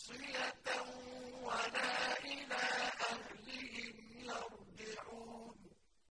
see